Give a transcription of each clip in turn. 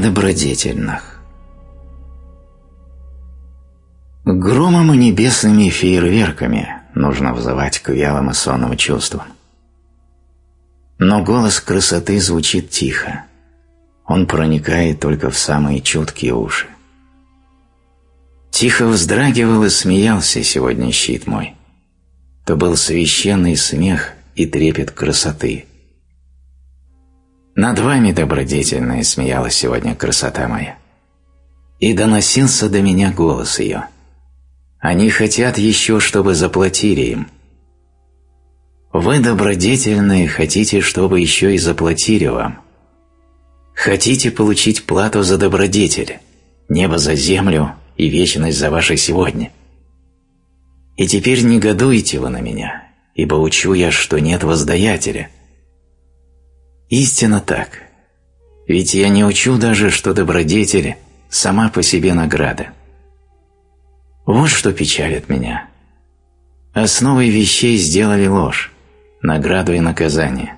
Добродетельных. Громом и небесными фейерверками нужно взывать к вялым и сонным чувствам. Но голос красоты звучит тихо. Он проникает только в самые чуткие уши. Тихо вздрагивал и смеялся сегодня щит мой. То был священный смех и трепет красоты – над вами, добродетельная, смеялась сегодня красота моя. И доносился до меня голос ее. Они хотят еще, чтобы заплатили им. Вы, добродетельные, хотите, чтобы еще и заплатили вам. Хотите получить плату за добродетель, небо за землю и вечность за ваше сегодня. И теперь негодуете вы на меня, ибо учу я, что нет воздаятеля – Истинно так. Ведь я не учу даже, что добродетель – сама по себе награда. Вот что печалит меня. Основой вещей сделали ложь, награду и наказание.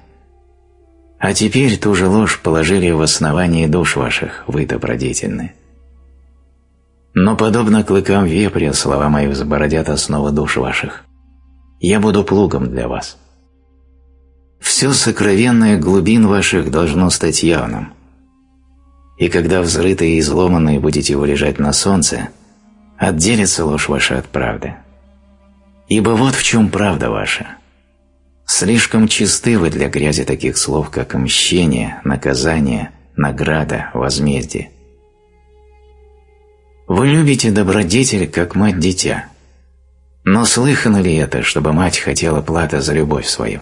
А теперь ту же ложь положили в основании душ ваших, вы добродетельны. Но подобно клыкам вепря слова мои взбородят основы душ ваших. Я буду плугом для вас. Все сокровенное глубин ваших должно стать явным. И когда взрытые и изломанные будете вы лежать на солнце, отделится ложь ваша от правды. Ибо вот в чем правда ваша. Слишком чисты вы для грязи таких слов, как мщение, наказание, награда, возмездие. Вы любите добродетель, как мать дитя. Но слыхано ли это, чтобы мать хотела плата за любовь свою?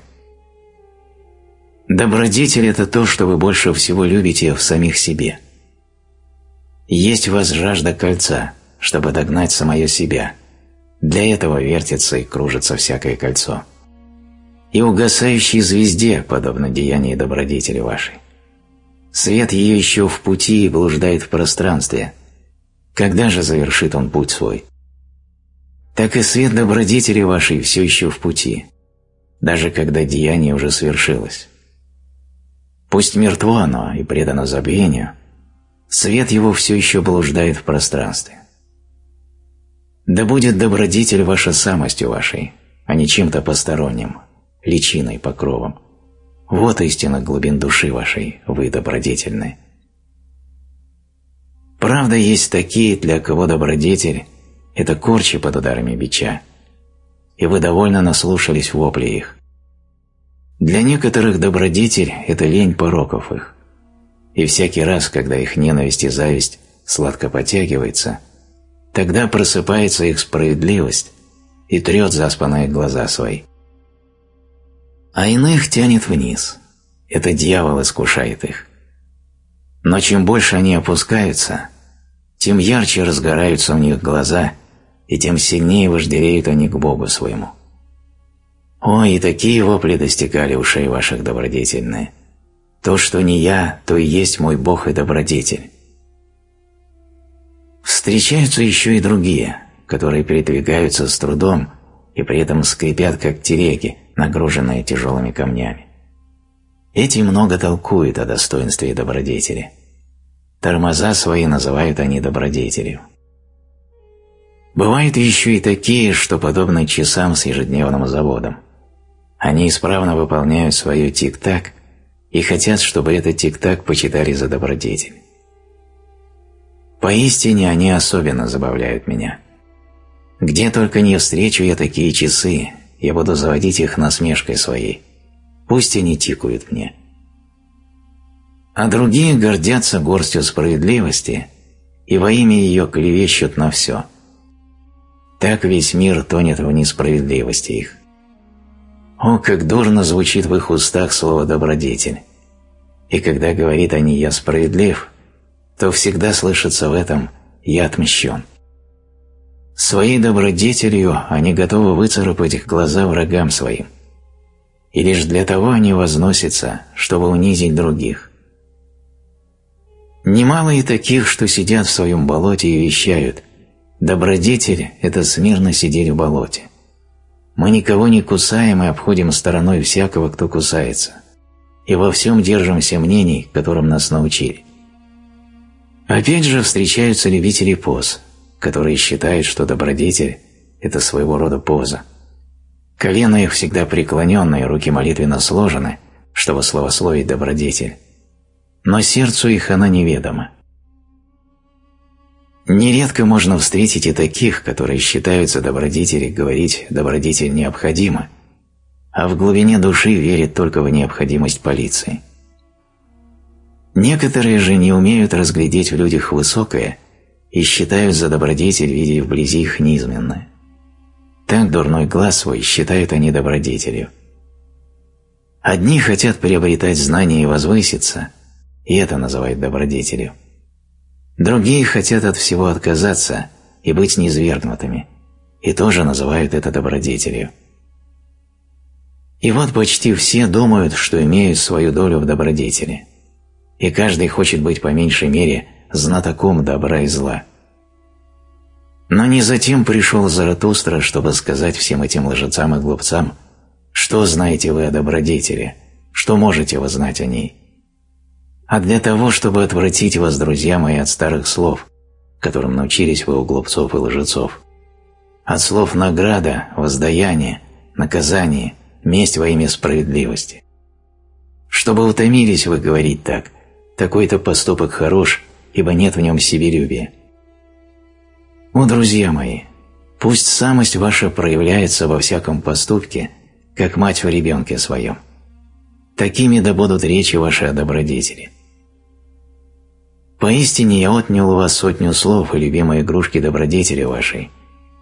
Добродетель – это то, что вы больше всего любите в самих себе. Есть у вас жажда кольца, чтобы догнать самое себя. Для этого вертится и кружится всякое кольцо. И угасающей звезде, подобно деянию добродетели вашей. Свет ее еще в пути и блуждает в пространстве. Когда же завершит он путь свой? Так и свет добродетели вашей все еще в пути, даже когда деяние уже свершилось. Пусть мертво оно и предано забвению, свет его все еще блуждает в пространстве. Да будет добродетель ваша самостью вашей, а не чем-то посторонним, личиной, покровом. Вот истина глубин души вашей, вы добродетельны. Правда, есть такие, для кого добродетель – это корчи под ударами бича, и вы довольно наслушались вопли их. Для некоторых добродетель – это лень пороков их. И всякий раз, когда их ненависть и зависть сладко потягивается, тогда просыпается их справедливость и трет заспанные глаза свои. А иных тянет вниз. Это дьявол искушает их. Но чем больше они опускаются, тем ярче разгораются у них глаза, и тем сильнее вожделеют они к Богу своему. Ой, и такие вопли достигали ушей ваших добродетельные. То, что не я, то и есть мой Бог и добродетель. Встречаются еще и другие, которые передвигаются с трудом и при этом скрипят, как тереги, нагруженные тяжелыми камнями. Эти много толкуют о достоинстве добродетели. Тормоза свои называют они добродетелью. Бывают еще и такие, что подобны часам с ежедневным заводом – они исправно выполняют свое тик-так и хотят, чтобы этот тик-так почитали за добродетель. Поистине они особенно забавляют меня. Где только не встречу я такие часы, я буду заводить их насмешкой своей. Пусть они тикают мне. А другие гордятся горстью справедливости и во имя ее клевещут на все. Так весь мир тонет в несправедливости их. О, как дурно звучит в их устах слово «добродетель». И когда говорит они «я справедлив», то всегда слышится в этом «я отмщен». Своей добродетелью они готовы выцарапать глаза врагам своим. И лишь для того они возносятся, чтобы унизить других. Немало и таких, что сидят в своем болоте и вещают «добродетель – это смирно сидеть в болоте». Мы никого не кусаем и обходим стороной всякого, кто кусается, и во всем держимся мнений, которым нас научили. Опять же встречаются любители поз, которые считают, что добродетель – это своего рода поза. Колено их всегда преклоненные, руки молитвенно сложены, чтобы славословить добродетель. Но сердцу их она неведома. Нередко можно встретить и таких, которые считают за добродетели говорить «добродетель необходима», а в глубине души верят только в необходимость полиции. Некоторые же не умеют разглядеть в людях высокое и считают за добродетель, видя вблизи их низменное. Так дурной глаз свой считают они добродетелью. Одни хотят приобретать знания и возвыситься, и это называют добродетелью. Другие хотят от всего отказаться и быть низвергнутыми, и тоже называют это добродетелью. И вот почти все думают, что имеют свою долю в добродетели, и каждый хочет быть по меньшей мере знатоком добра и зла. Но не затем пришел Заратустра, чтобы сказать всем этим лжецам и глупцам, что знаете вы о добродетели, что можете вы знать о ней а для того, чтобы отвратить вас, друзья мои, от старых слов, которым научились вы у глупцов и лжецов. От слов награда, воздаяние, наказание, месть во имя справедливости. Чтобы утомились вы говорить так, такой-то поступок хорош, ибо нет в нем себелюбия. О, друзья мои, пусть самость ваша проявляется во всяком поступке, как мать в ребенке своем. Такими да будут речи ваши о добродетели. Поистине я отнял у вас сотню слов и любимой игрушки добродетели вашей,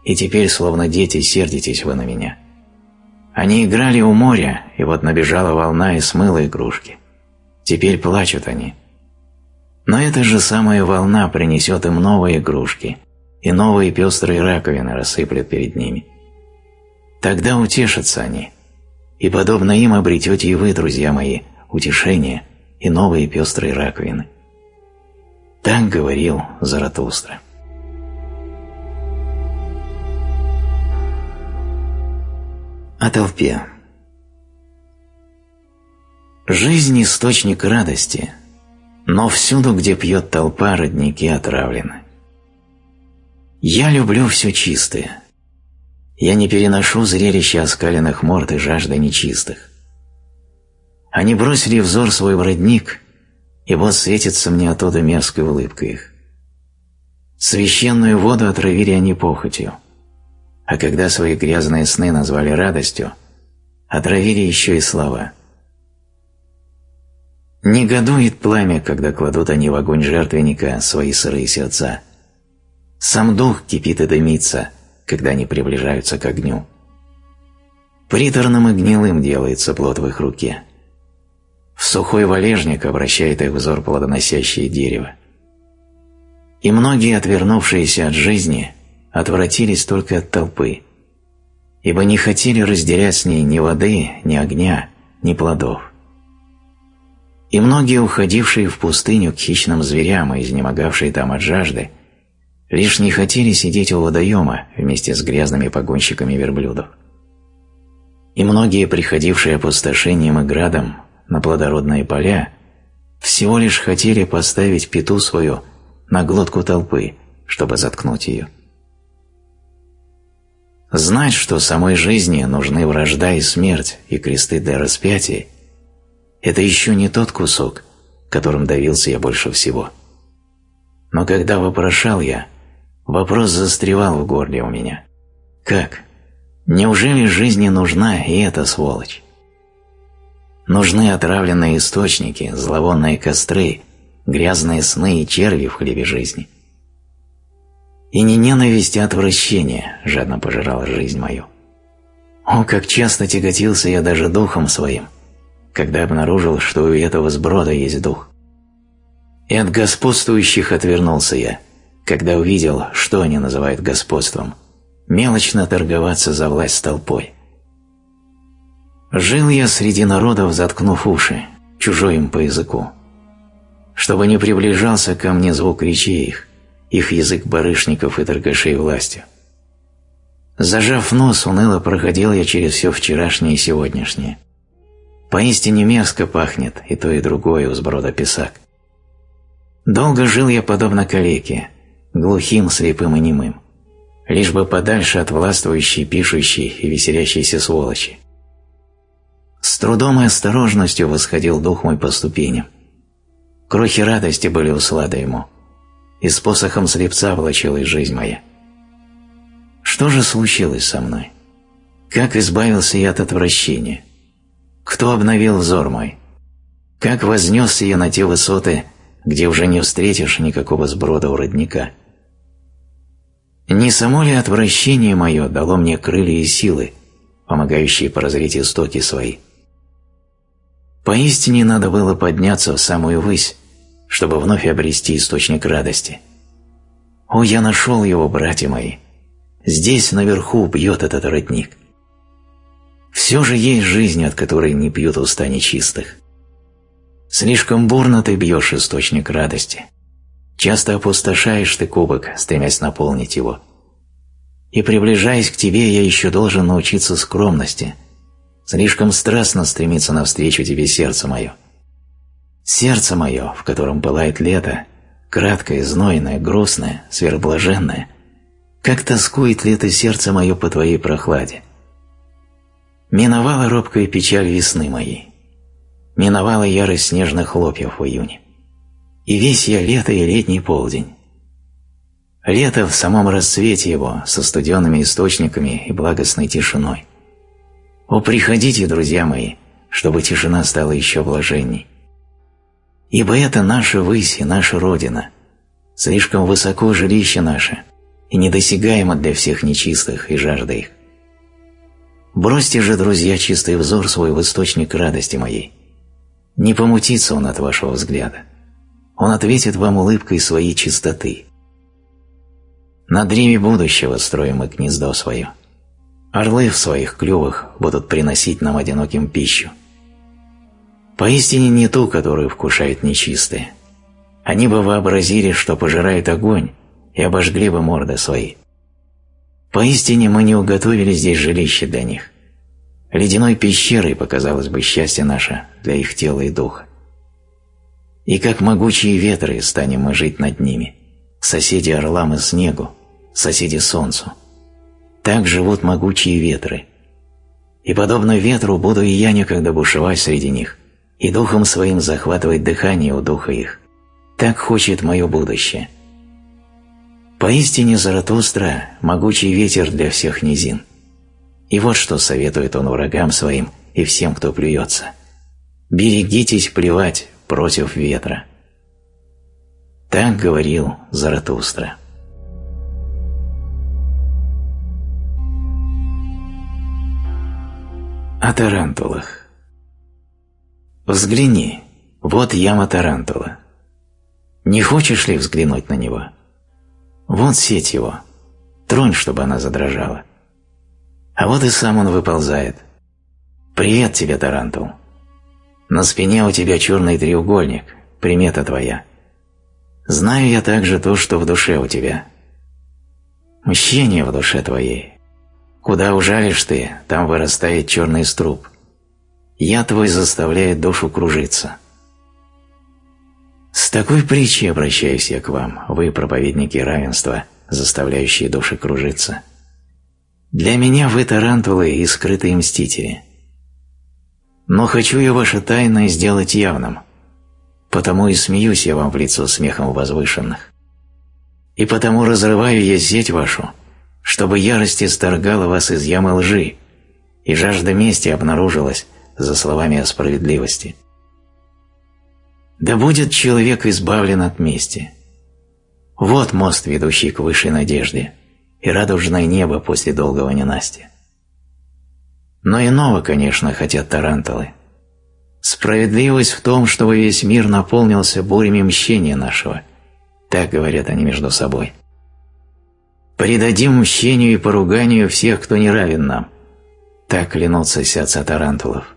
и теперь, словно дети, сердитесь вы на меня. Они играли у моря, и вот набежала волна и смыла игрушки. Теперь плачут они. Но эта же самая волна принесет им новые игрушки, и новые пестрые раковины рассыплет перед ними. Тогда утешатся они, и подобно им обретете и вы, друзья мои, утешение и новые пестрые раковины. Так говорил Заратустра. О толпе. Жизнь – источник радости, но всюду, где пьет толпа, родники отравлены. Я люблю все чистое. Я не переношу зрелища оскаленных морд и жажды нечистых. Они бросили взор свой в родник – и вот светится мне оттуда мерзкой улыбкой их. Священную воду отравили они похотью, а когда свои грязные сны назвали радостью, отравили еще и слова. Негодует пламя, когда кладут они в огонь жертвенника свои сырые сердца. Сам дух кипит и дымится, когда они приближаются к огню. Приторным и гнилым делается плод в их руке – в сухой валежник обращает их взор плодоносящее дерево. И многие, отвернувшиеся от жизни, отвратились только от толпы, ибо не хотели разделять с ней ни воды, ни огня, ни плодов. И многие, уходившие в пустыню к хищным зверям и изнемогавшие там от жажды, лишь не хотели сидеть у водоема вместе с грязными погонщиками верблюдов. И многие, приходившие опустошением и градом, на плодородные поля, всего лишь хотели поставить пету свою на глотку толпы, чтобы заткнуть ее. Знать, что самой жизни нужны вражда и смерть и кресты для распятия, это еще не тот кусок, которым давился я больше всего. Но когда вопрошал я, вопрос застревал в горле у меня. Как? Неужели жизни нужна и эта сволочь? Нужны отравленные источники, зловонные костры, грязные сны и черви в хлебе жизни. И не ненависть, а отвращение жадно пожирало жизнь мою. О, как часто тяготился я даже духом своим, когда обнаружил, что у этого сброда есть дух. И от господствующих отвернулся я, когда увидел, что они называют господством, мелочно торговаться за власть с толпой. Жил я среди народов, заткнув уши, чужой им по языку. Чтобы не приближался ко мне звук речей их, их язык барышников и торгашей властью. Зажав нос, уныло проходил я через все вчерашнее и сегодняшнее. Поистине мерзко пахнет и то, и другое у сброда писак. Долго жил я подобно калеке, глухим, слепым и немым, лишь бы подальше от властвующей, пишущей и веселящейся сволочи. С трудом и осторожностью восходил дух мой по ступеням. Крохи радости были услады ему, и с посохом слепца влачилась жизнь моя. Что же случилось со мной? Как избавился я от отвращения? Кто обновил взор мой? Как вознесся я на те высоты, где уже не встретишь никакого сброда у родника? Не само ли отвращение мое дало мне крылья и силы, помогающие прозреть истоки свои? Поистине надо было подняться в самую высь, чтобы вновь обрести источник радости. О, я нашел его, братья мои! Здесь, наверху, бьет этот родник. Все же есть жизнь, от которой не пьют уста нечистых. Слишком бурно ты бьешь источник радости. Часто опустошаешь ты кубок, стремясь наполнить его. И приближаясь к тебе, я еще должен научиться скромности. Слишком страстно стремится навстречу тебе сердце мое. Сердце мое, в котором пылает лето, краткое, знойное, грустное, сверхблаженное. Как тоскует лето сердце мое по твоей прохладе. Миновала робкая печаль весны моей. Миновала ярость снежных хлопьев в июне. И весь я лето и летний полдень. Лето в самом расцвете его, со студенными источниками и благостной тишиной. О, приходите, друзья мои, чтобы тишина стала еще блаженней. Ибо это наша высь и наша Родина. Слишком высоко жилище наше и недосягаемо для всех нечистых и жажда их. Бросьте же, друзья, чистый взор свой в источник радости моей. Не помутится он от вашего взгляда. Он ответит вам улыбкой своей чистоты. На древе будущего строим мы гнездо свое. Орлы в своих клювах будут приносить нам одиноким пищу. Поистине не ту, которую вкушают нечистые. Они бы вообразили, что пожирает огонь, и обожгли бы морды свои. Поистине мы не уготовили здесь жилище для них. Ледяной пещерой показалось бы счастье наше для их тела и духа. И как могучие ветры станем мы жить над ними, соседи орлам и снегу, соседи солнцу. Так живут могучие ветры. И подобно ветру буду и я некогда бушевать среди них, и духом своим захватывать дыхание у духа их. Так хочет мое будущее – Поистине Заратустра – могучий ветер для всех низин. И вот что советует он врагам своим и всем, кто плюется. «Берегитесь плевать против ветра». Так говорил Заратустра. О тарантулах. Взгляни, вот яма тарантула. Не хочешь ли взглянуть на него? Вот сеть его. Тронь, чтобы она задрожала. А вот и сам он выползает. «Привет тебе, Тарантул. На спине у тебя черный треугольник, примета твоя. Знаю я также то, что в душе у тебя. Мщение в душе твоей. Куда ужалишь ты, там вырастает черный струп. Я твой заставляет душу кружиться». С такой притчей обращаюсь я к вам, вы, проповедники равенства, заставляющие души кружиться. Для меня вы тарантулы и скрытые мстители. Но хочу я ваше тайное сделать явным, потому и смеюсь я вам в лицо смехом возвышенных. И потому разрываю я сеть вашу, чтобы ярость исторгала вас из ямы лжи, и жажда мести обнаружилась за словами о справедливости. Да будет человек избавлен от мести. Вот мост, ведущий к высшей надежде, и радужное небо после долгого ненастья. Но иного, конечно, хотят тарантулы. Справедливость в том, чтобы весь мир наполнился бурями мщения нашего. Так говорят они между собой. Предадим мщению и поруганию всех, кто не равен нам. Так клянутся сердца тарантулов.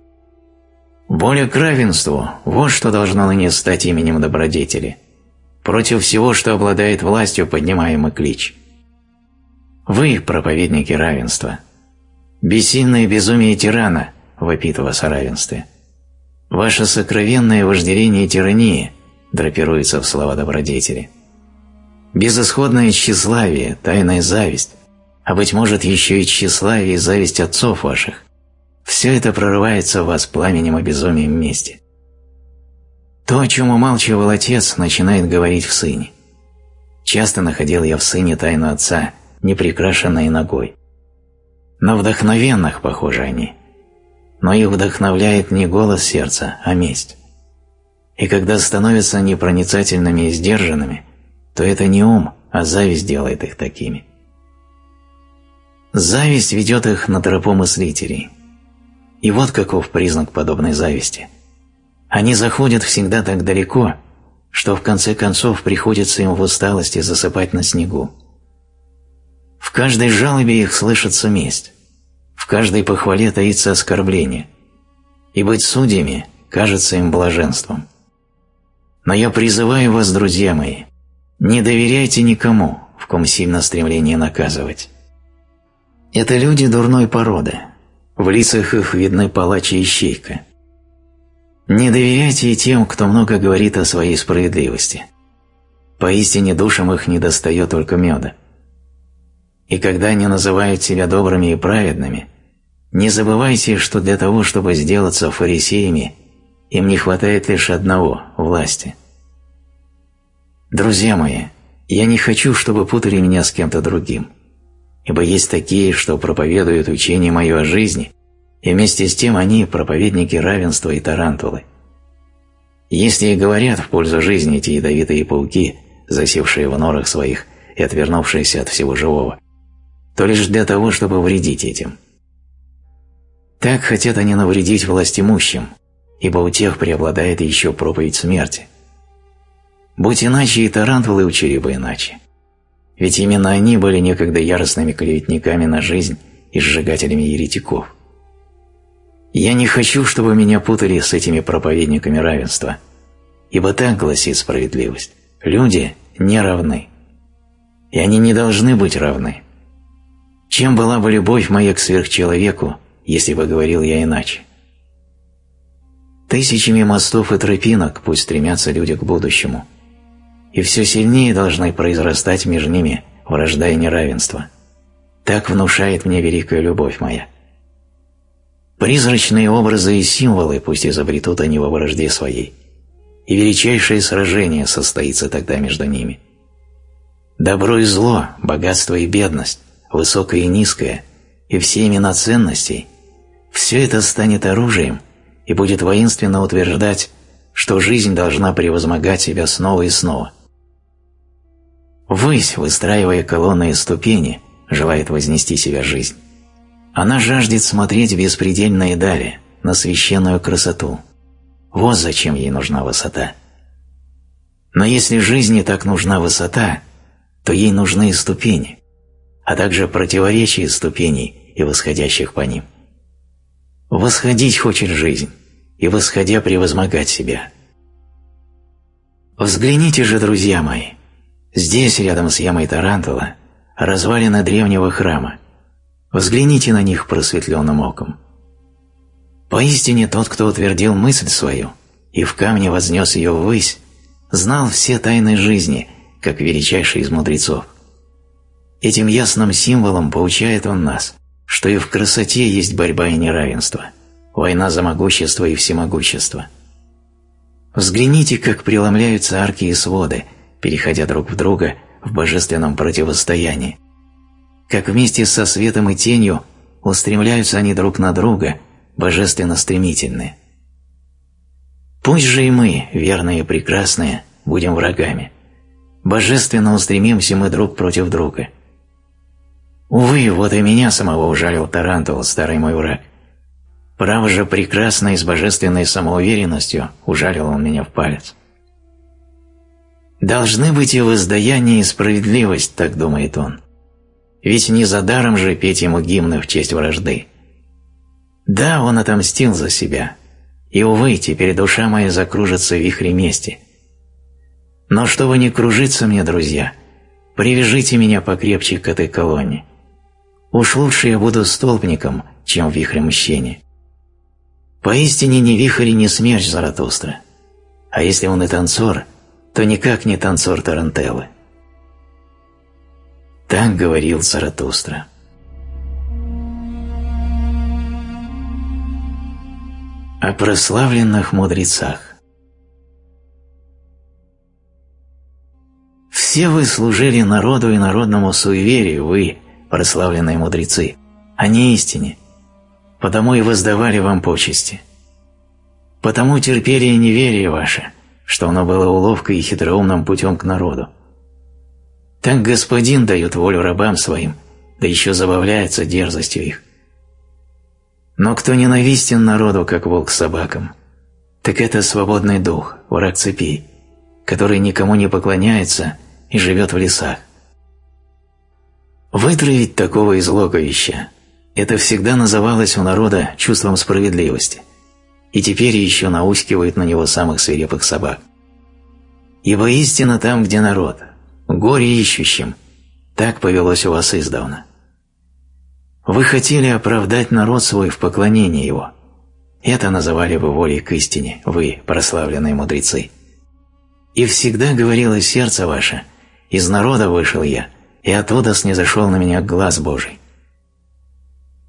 Воля к равенству – вот что должно ныне стать именем добродетели. Против всего, что обладает властью, поднимаемый клич. Вы – проповедники равенства. Бессильное безумие тирана вопит вас о равенстве. Ваше сокровенное вожделение тирании драпируется в слова добродетели. Безысходное тщеславие, тайная зависть, а быть может еще и тщеславие и зависть отцов ваших, все это прорывается в вас пламенем и безумием вместе. То, о чем умалчивал отец, начинает говорить в сыне. Часто находил я в сыне тайну отца, неприкрашенной ногой. Но вдохновенных, похоже, они. Но их вдохновляет не голос сердца, а месть. И когда становятся непроницательными и сдержанными, то это не ум, а зависть делает их такими. Зависть ведет их на тропу мыслителей. И вот каков признак подобной зависти. Они заходят всегда так далеко, что в конце концов приходится им в усталости засыпать на снегу. В каждой жалобе их слышится месть, в каждой похвале таится оскорбление, и быть судьями кажется им блаженством. Но я призываю вас, друзья мои, не доверяйте никому, в ком сильно стремление наказывать. Это люди дурной породы, в лицах их видны палач и ищейка. Не доверяйте и тем, кто много говорит о своей справедливости. Поистине душам их недостает только меда. И когда они называют себя добрыми и праведными, не забывайте, что для того, чтобы сделаться фарисеями, им не хватает лишь одного – власти. Друзья мои, я не хочу, чтобы путали меня с кем-то другим, ибо есть такие, что проповедуют учение мое о жизни, и вместе с тем они – проповедники равенства и тарантулы. Если и говорят в пользу жизни эти ядовитые пауки, засевшие в норах своих и отвернувшиеся от всего живого, то лишь для того, чтобы вредить этим. Так хотят они навредить властимущим, ибо у тех преобладает еще проповедь смерти. Будь иначе, и тарантулы учили бы иначе. Ведь именно они были некогда яростными клеветниками на жизнь и сжигателями еретиков. Я не хочу, чтобы меня путали с этими проповедниками равенства, ибо так гласит справедливость. Люди не равны. И они не должны быть равны. Чем была бы любовь моя к сверхчеловеку, если бы говорил я иначе? Тысячами мостов и тропинок пусть стремятся люди к будущему. И все сильнее должны произрастать между ними вражда и неравенство. Так внушает мне великая любовь моя. Призрачные образы и символы пусть изобретут они во вражде своей, и величайшее сражение состоится тогда между ними. Добро и зло, богатство и бедность, высокое и низкое, и все имена ценностей – все это станет оружием и будет воинственно утверждать, что жизнь должна превозмогать себя снова и снова. Высь, выстраивая колонны и ступени, желает вознести себя жизнь. Она жаждет смотреть беспредельные дали, на священную красоту. Вот зачем ей нужна высота. Но если жизни так нужна высота, то ей нужны и ступени а также противоречия ступеней и восходящих по ним. Восходить хочет жизнь, и восходя превозмогать себя. Взгляните же, друзья мои, здесь, рядом с ямой Тарантула, развалины древнего храма. Взгляните на них просветленным оком. Поистине тот, кто утвердил мысль свою и в камне вознес ее ввысь, знал все тайны жизни, как величайший из мудрецов. Этим ясным символом поучает он нас, что и в красоте есть борьба и неравенство, война за могущество и всемогущество. Взгляните, как преломляются арки и своды, переходя друг в друга в божественном противостоянии. Как вместе со светом и тенью устремляются они друг на друга, божественно стремительные. Пусть же и мы, верные и прекрасные, будем врагами. Божественно устремимся мы друг против друга – Увы, вот и меня самого ужалил Тарантул, старый мой враг. Право же прекрасно и с божественной самоуверенностью ужалил он меня в палец. Должны быть и воздаяние, и справедливость, так думает он. Ведь не за даром же петь ему гимны в честь вражды. Да, он отомстил за себя, и, увы, теперь душа моя закружится в вихре мести. Но чтобы не кружиться мне, друзья, привяжите меня покрепче к этой колонне. Уж лучше я буду столбником, чем вихрем мщения. Поистине не вихрь и не смерть Заратустра. А если он и танцор, то никак не танцор Тарантеллы. Так говорил Заратустра. О прославленных мудрецах Все вы служили народу и народному суеверию, вы, прославленные мудрецы, а не истине, потому и воздавали вам почести. Потому терпели и неверие ваше, что оно было уловкой и хитроумным путем к народу. Так Господин дает волю рабам своим, да еще забавляется дерзостью их. Но кто ненавистен народу, как волк собакам, так это свободный дух, враг цепей, который никому не поклоняется и живет в лесах. Вытравить такого из логовища – это всегда называлось у народа чувством справедливости, и теперь еще наускивают на него самых свирепых собак. Ибо истина там, где народ, горе ищущим, так повелось у вас издавна. Вы хотели оправдать народ свой в поклонении его. Это называли вы волей к истине, вы, прославленные мудрецы. И всегда говорило сердце ваше, из народа вышел я, и оттуда снизошел на меня глаз Божий.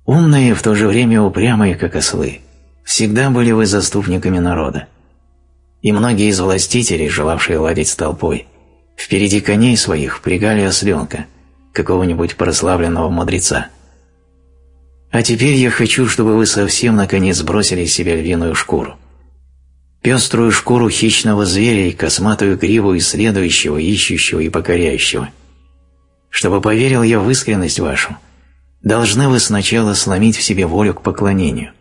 Умные в то же время упрямые, как ослы, всегда были вы заступниками народа. И многие из властителей, желавшие ладить с толпой, впереди коней своих впрягали осленка, какого-нибудь прославленного мудреца. А теперь я хочу, чтобы вы совсем наконец бросили с себя львиную шкуру пеструю шкуру хищного зверя и косматую гриву исследующего, ищущего и покоряющего. Чтобы поверил я в искренность вашу, должны вы сначала сломить в себе волю к поклонению.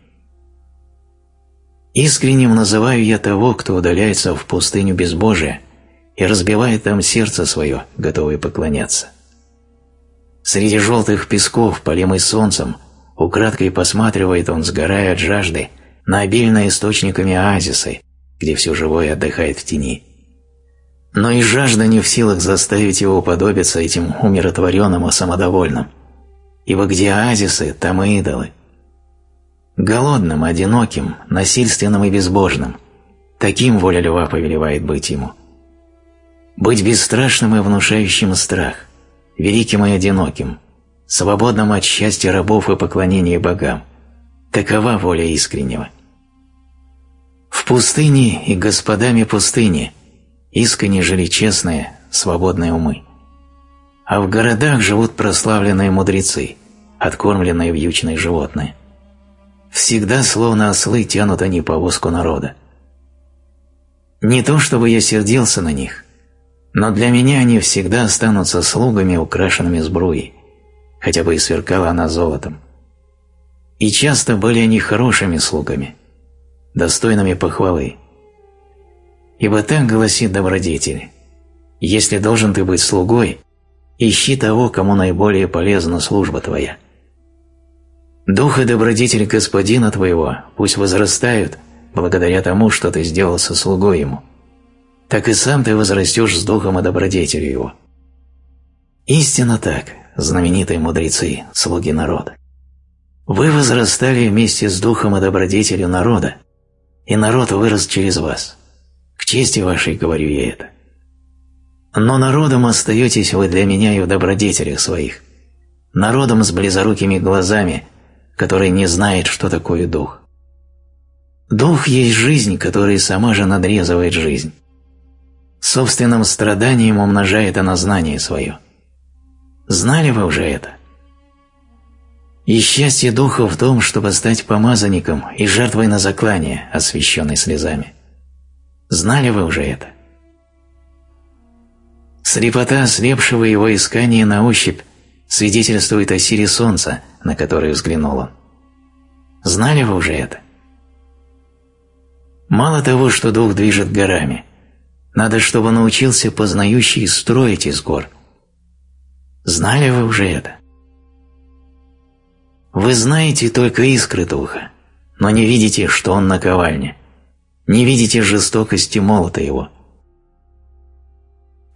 Искренним называю я того, кто удаляется в пустыню безбожия и разбивает там сердце свое, готовое поклоняться. Среди желтых песков, полимый солнцем, украдкой посматривает он, сгорая от жажды, на обильные источниками оазисы, где все живое отдыхает в тени. Но и жажда не в силах заставить его уподобиться этим умиротворенным и самодовольным, ибо где оазисы, там и идолы. Голодным, одиноким, насильственным и безбожным – таким воля льва повелевает быть ему. Быть бесстрашным и внушающим страх, великим и одиноким, свободным от счастья рабов и поклонения богам – такова воля искреннего – в пустыне и господами пустыни искренне жили честные, свободные умы. А в городах живут прославленные мудрецы, откормленные вьючные животные. Всегда, словно ослы, тянут они повозку народа. Не то, чтобы я сердился на них, но для меня они всегда останутся слугами, украшенными сбруей, хотя бы и сверкала она золотом. И часто были они хорошими слугами – достойными похвалы. Ибо так гласит добродетель. Если должен ты быть слугой, ищи того, кому наиболее полезна служба твоя. Дух и добродетель господина твоего пусть возрастают благодаря тому, что ты сделал со слугой ему. Так и сам ты возрастешь с духом и добродетелью его. Истинно так, знаменитые мудрецы, слуги народа. Вы возрастали вместе с духом и добродетелью народа, и народ вырос через вас. К чести вашей говорю я это. Но народом остаетесь вы для меня и в добродетелях своих, народом с близорукими глазами, который не знает, что такое дух. Дух есть жизнь, которая сама же надрезывает жизнь. Собственным страданием умножает она знание свое. Знали вы уже это? И счастье духа в том, чтобы стать помазанником и жертвой на заклание, освященной слезами. Знали вы уже это? Слепота слепшего его искания на ощупь свидетельствует о силе солнца, на которое взглянул он. Знали вы уже это? Мало того, что дух движет горами, надо, чтобы научился познающий строить из гор. Знали вы уже это? Вы знаете только искры духа, но не видите, что он наковальня, не видите жестокости молота его.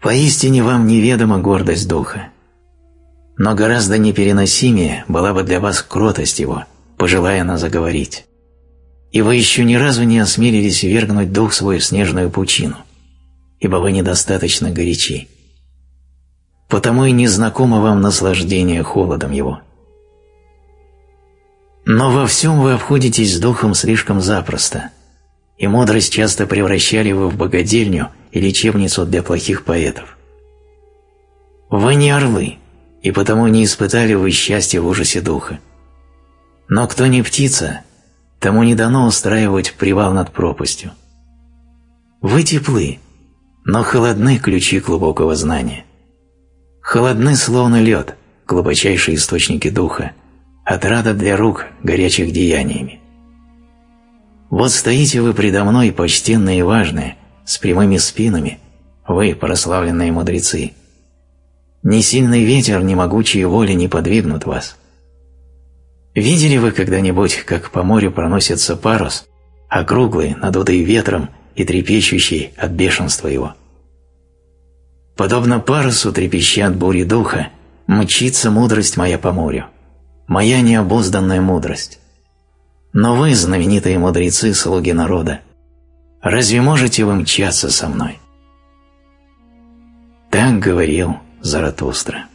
Поистине вам неведома гордость духа, но гораздо непереносимее была бы для вас кротость его, пожелая она заговорить. И вы еще ни разу не осмелились вергнуть дух свой в снежную пучину. ибо вы недостаточно горячи. Потому и не знакомо вам наслаждение холодом его. Но во всем вы обходитесь с духом слишком запросто, и мудрость часто превращали вы в богадельню и лечебницу для плохих поэтов. Вы не орлы, и потому не испытали вы счастья в ужасе духа. Но кто не птица, тому не дано устраивать привал над пропастью. Вы теплы, но холодны ключи глубокого знания. Холодны, словно лед, глубочайшие источники духа, отрада для рук, горячих деяниями. Вот стоите вы предо мной, почтенные и важные, с прямыми спинами, вы, прославленные мудрецы. Ни сильный ветер, ни могучие воли не подвигнут вас. Видели вы когда-нибудь, как по морю проносится парус, округлый, надутый ветром и трепещущий от бешенства его? Подобно парусу трепеща от бури духа, мчится мудрость моя по морю, моя необузданная мудрость. Но вы, знаменитые мудрецы, слуги народа, разве можете вы мчаться со мной? Так говорил Заратустра.